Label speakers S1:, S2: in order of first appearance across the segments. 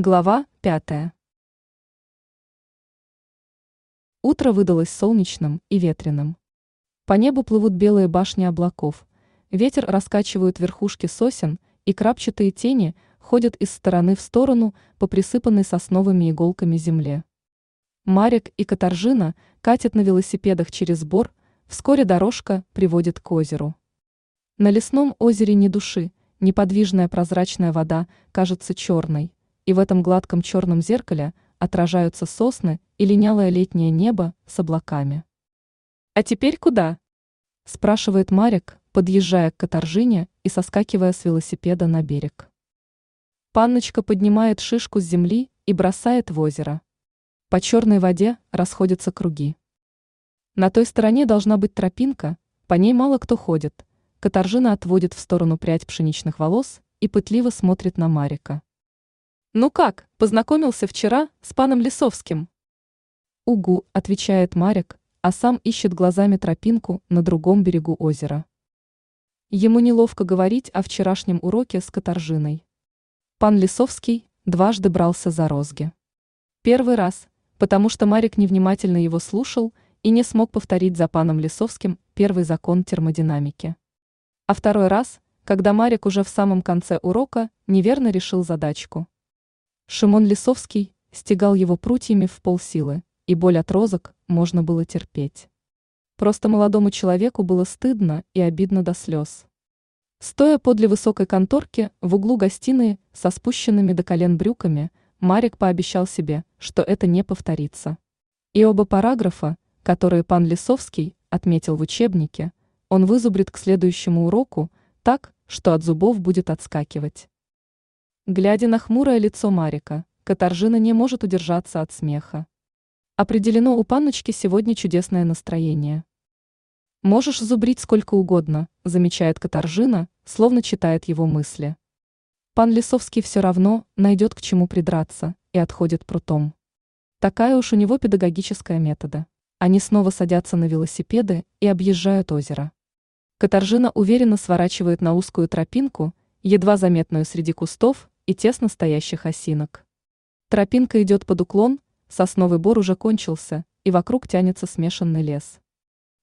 S1: Глава пятая. Утро выдалось солнечным и ветреным. По небу плывут белые башни облаков, ветер раскачивают верхушки сосен, и крапчатые тени ходят из стороны в сторону по присыпанной сосновыми иголками земле. Марик и Катаржина катят на велосипедах через бор, вскоре дорожка приводит к озеру. На лесном озере ни души, неподвижная прозрачная вода кажется черной и в этом гладком черном зеркале отражаются сосны и линялое летнее небо с облаками. «А теперь куда?» – спрашивает Марик, подъезжая к Катаржине и соскакивая с велосипеда на берег. Панночка поднимает шишку с земли и бросает в озеро. По черной воде расходятся круги. На той стороне должна быть тропинка, по ней мало кто ходит. Катаржина отводит в сторону прядь пшеничных волос и пытливо смотрит на Марика. «Ну как, познакомился вчера с паном Лисовским?» «Угу», – отвечает Марик, а сам ищет глазами тропинку на другом берегу озера. Ему неловко говорить о вчерашнем уроке с Катаржиной. Пан Лисовский дважды брался за розги. Первый раз, потому что Марик невнимательно его слушал и не смог повторить за паном Лисовским первый закон термодинамики. А второй раз, когда Марик уже в самом конце урока неверно решил задачку. Шимон Лисовский стегал его прутьями в полсилы, и боль от розок можно было терпеть. Просто молодому человеку было стыдно и обидно до слез. Стоя подле высокой конторки в углу гостиной со спущенными до колен брюками, Марик пообещал себе, что это не повторится. И оба параграфа, которые пан Лисовский отметил в учебнике, он вызубрит к следующему уроку так, что от зубов будет отскакивать. Глядя на хмурое лицо Марика, Катаржина не может удержаться от смеха. Определено у панночки сегодня чудесное настроение. «Можешь зубрить сколько угодно», – замечает Катаржина, словно читает его мысли. Пан Лисовский все равно найдет к чему придраться и отходит прутом. Такая уж у него педагогическая метода. Они снова садятся на велосипеды и объезжают озеро. Катаржина уверенно сворачивает на узкую тропинку, едва заметную среди кустов, и тесно стоящих осинок. Тропинка идет под уклон, сосновый бор уже кончился, и вокруг тянется смешанный лес.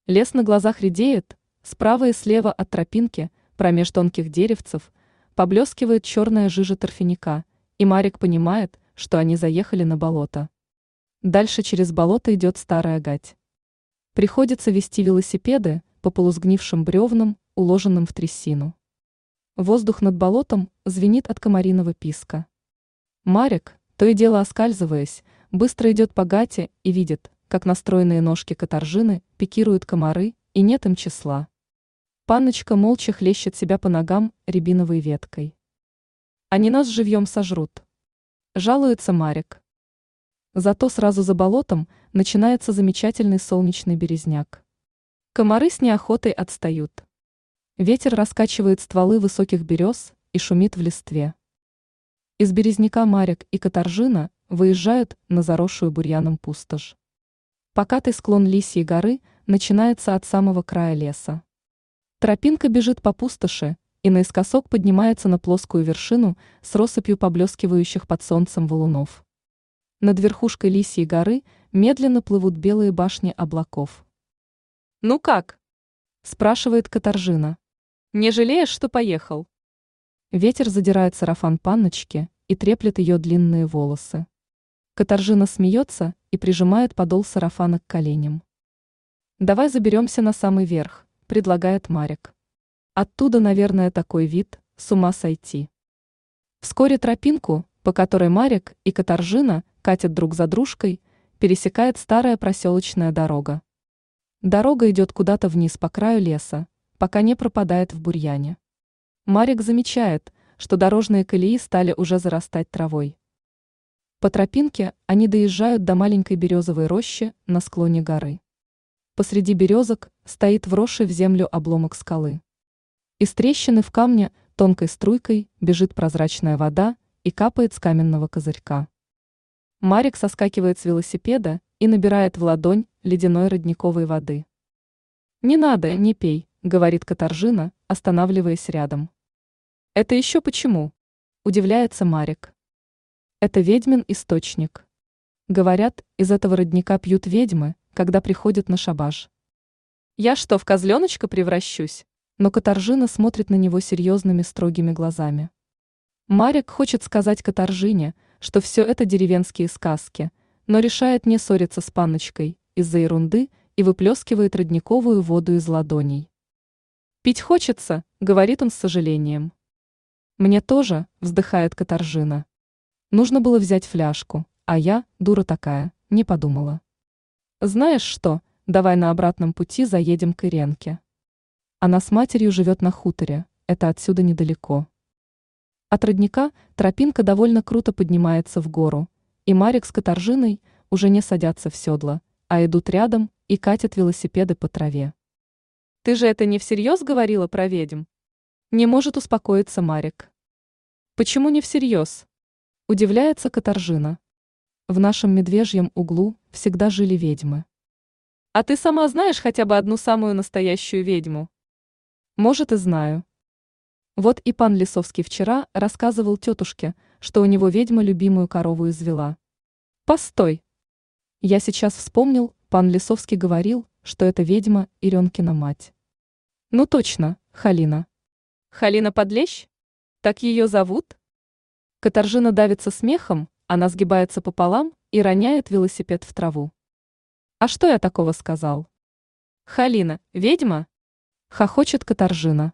S1: Лес на глазах редеет, справа и слева от тропинки, промеж тонких деревцев, поблескивает черная жижа торфяника, и Марик понимает, что они заехали на болото. Дальше через болото идет старая гать. Приходится вести велосипеды по полузгнившим бревнам, уложенным в трясину. Воздух над болотом звенит от комариного писка. Марик, то и дело оскальзываясь, быстро идет по гате и видит, как настроенные ножки каторжины пикируют комары, и нет им числа. Панночка молча хлещет себя по ногам рябиновой веткой. Они нас живьем сожрут. Жалуется Марик. Зато сразу за болотом начинается замечательный солнечный березняк. Комары с неохотой отстают. Ветер раскачивает стволы высоких берез и шумит в листве. Из березняка Марик и Катаржина выезжают на заросшую бурьяном пустошь. Покатый склон Лисьей горы начинается от самого края леса. Тропинка бежит по пустоши и наискосок поднимается на плоскую вершину с россыпью поблескивающих под солнцем валунов. Над верхушкой Лисьей горы медленно плывут белые башни облаков. «Ну как?» – спрашивает Катаржина. Не жалеешь, что поехал? Ветер задирает сарафан панночки и треплет ее длинные волосы. Катаржина смеется и прижимает подол сарафана к коленям. «Давай заберемся на самый верх», – предлагает Марик. Оттуда, наверное, такой вид, с ума сойти. Вскоре тропинку, по которой Марик и Катаржина катят друг за дружкой, пересекает старая проселочная дорога. Дорога идет куда-то вниз по краю леса, пока не пропадает в бурьяне. Марик замечает, что дорожные колеи стали уже зарастать травой. По тропинке они доезжают до маленькой березовой рощи на склоне горы. Посреди березок стоит вросший в землю обломок скалы. Из трещины в камне тонкой струйкой бежит прозрачная вода и капает с каменного козырька. Марик соскакивает с велосипеда и набирает в ладонь ледяной родниковой воды. «Не надо, не пей», говорит Катаржина, останавливаясь рядом. Это еще почему? Удивляется Марик. Это ведьмин источник. Говорят, из этого родника пьют ведьмы, когда приходят на шабаш. Я что, в козленочка превращусь? Но Катаржина смотрит на него серьезными строгими глазами. Марик хочет сказать Катаржине, что все это деревенские сказки, но решает не ссориться с панночкой из-за ерунды и выплескивает родниковую воду из ладоней. «Пить хочется», — говорит он с сожалением. «Мне тоже», — вздыхает Катаржина. «Нужно было взять фляжку, а я, дура такая, не подумала». «Знаешь что, давай на обратном пути заедем к Иренке». Она с матерью живет на хуторе, это отсюда недалеко. От родника тропинка довольно круто поднимается в гору, и Марик с Катаржиной уже не садятся в седло, а идут рядом и катят велосипеды по траве. «Ты же это не всерьез говорила про ведьм?» Не может успокоиться Марик. «Почему не всерьез?» Удивляется Катаржина. В нашем медвежьем углу всегда жили ведьмы. «А ты сама знаешь хотя бы одну самую настоящую ведьму?» «Может, и знаю», вот и пан Лисовский вчера рассказывал тетушке, что у него ведьма любимую корову извела. Постой! Я сейчас вспомнил, пан Лисовский говорил, что это ведьма Иренкина мать. Ну точно, Халина. Халина Подлещ? Так ее зовут? Катаржина давится смехом, она сгибается пополам и роняет велосипед в траву. А что я такого сказал? Халина, ведьма? Хохочет Катаржина.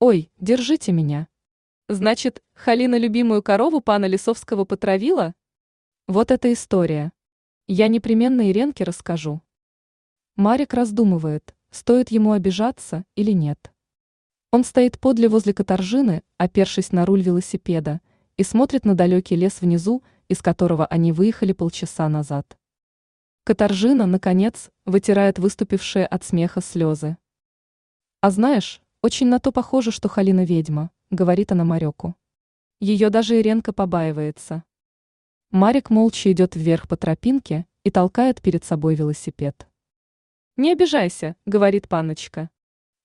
S1: Ой, держите меня. Значит, Халина любимую корову пана Лисовского потравила? Вот эта история. Я непременно Иренке расскажу. Марик раздумывает, стоит ему обижаться или нет. Он стоит подле возле Катаржины, опершись на руль велосипеда, и смотрит на далекий лес внизу, из которого они выехали полчаса назад. Катаржина, наконец, вытирает выступившие от смеха слезы. А знаешь, очень на то похоже, что Халина ведьма, говорит она Мареку. Ее даже Иренка побаивается. Марик молча идет вверх по тропинке и толкает перед собой велосипед. «Не обижайся», — говорит паночка.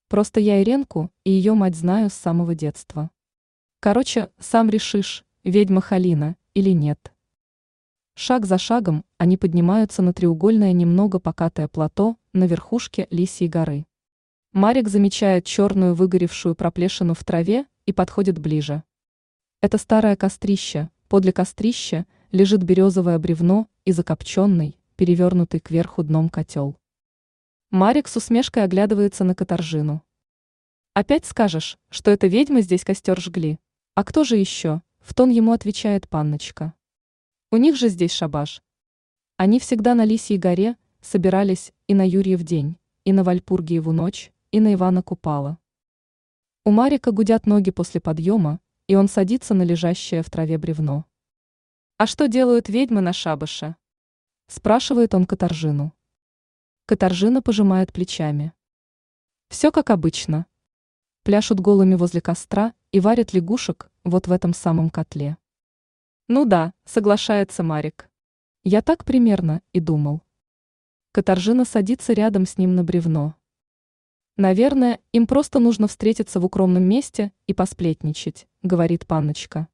S1: «Просто я Иренку и ее мать знаю с самого детства. Короче, сам решишь, ведьма Халина или нет». Шаг за шагом они поднимаются на треугольное немного покатое плато на верхушке Лисьей горы. Марик замечает черную выгоревшую проплешину в траве и подходит ближе. Это старое кострище, подле кострища лежит березовое бревно и закопченный, перевернутый кверху дном котел. Марик с усмешкой оглядывается на каторжину. «Опять скажешь, что это ведьмы здесь костер жгли? А кто же еще?» – в тон ему отвечает панночка. «У них же здесь шабаш. Они всегда на Лисьей горе собирались и на Юрьев день, и на Вальпургиеву ночь, и на Ивана Купала. У Марика гудят ноги после подъема, и он садится на лежащее в траве бревно. «А что делают ведьмы на шабаше?» – спрашивает он Катаржину. Катаржина пожимает плечами. «Все как обычно. Пляшут голыми возле костра и варят лягушек вот в этом самом котле». «Ну да», – соглашается Марик. «Я так примерно и думал». Катаржина садится рядом с ним на бревно. Наверное, им просто нужно встретиться в укромном месте и посплетничать, говорит панночка.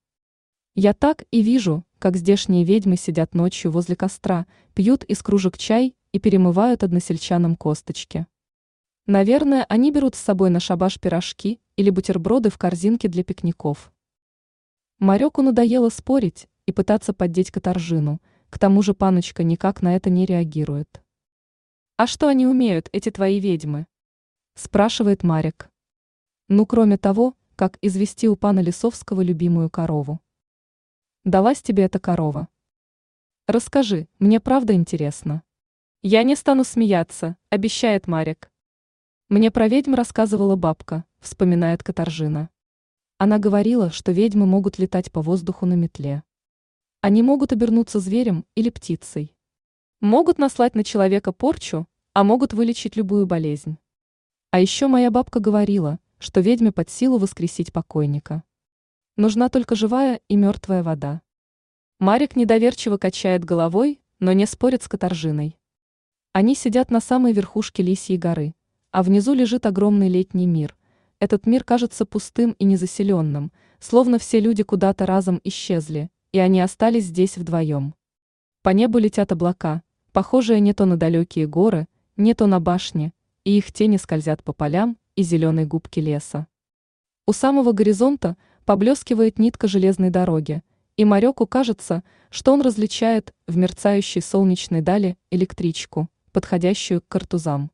S1: Я так и вижу, как здешние ведьмы сидят ночью возле костра, пьют из кружек чай и перемывают односельчанам косточки. Наверное, они берут с собой на шабаш пирожки или бутерброды в корзинке для пикников. Мареку надоело спорить и пытаться поддеть каторжину, к тому же паночка никак на это не реагирует. А что они умеют, эти твои ведьмы? спрашивает Марик. Ну, кроме того, как извести у пана Лисовского любимую корову. Далась тебе эта корова. Расскажи, мне правда интересно. Я не стану смеяться, обещает Марик. Мне про ведьм рассказывала бабка, вспоминает Катаржина. Она говорила, что ведьмы могут летать по воздуху на метле. Они могут обернуться зверем или птицей. Могут наслать на человека порчу, а могут вылечить любую болезнь. А еще моя бабка говорила, что ведьме под силу воскресить покойника. Нужна только живая и мертвая вода. Марик недоверчиво качает головой, но не спорит с каторжиной. Они сидят на самой верхушке Лисьей горы, а внизу лежит огромный летний мир. Этот мир кажется пустым и незаселенным, словно все люди куда-то разом исчезли, и они остались здесь вдвоем. По небу летят облака, похожие не то на далекие горы, не то на башни, и их тени скользят по полям и зеленой губке леса. У самого горизонта поблескивает нитка железной дороги, и Марёку кажется, что он различает в мерцающей солнечной дали электричку, подходящую к картузам.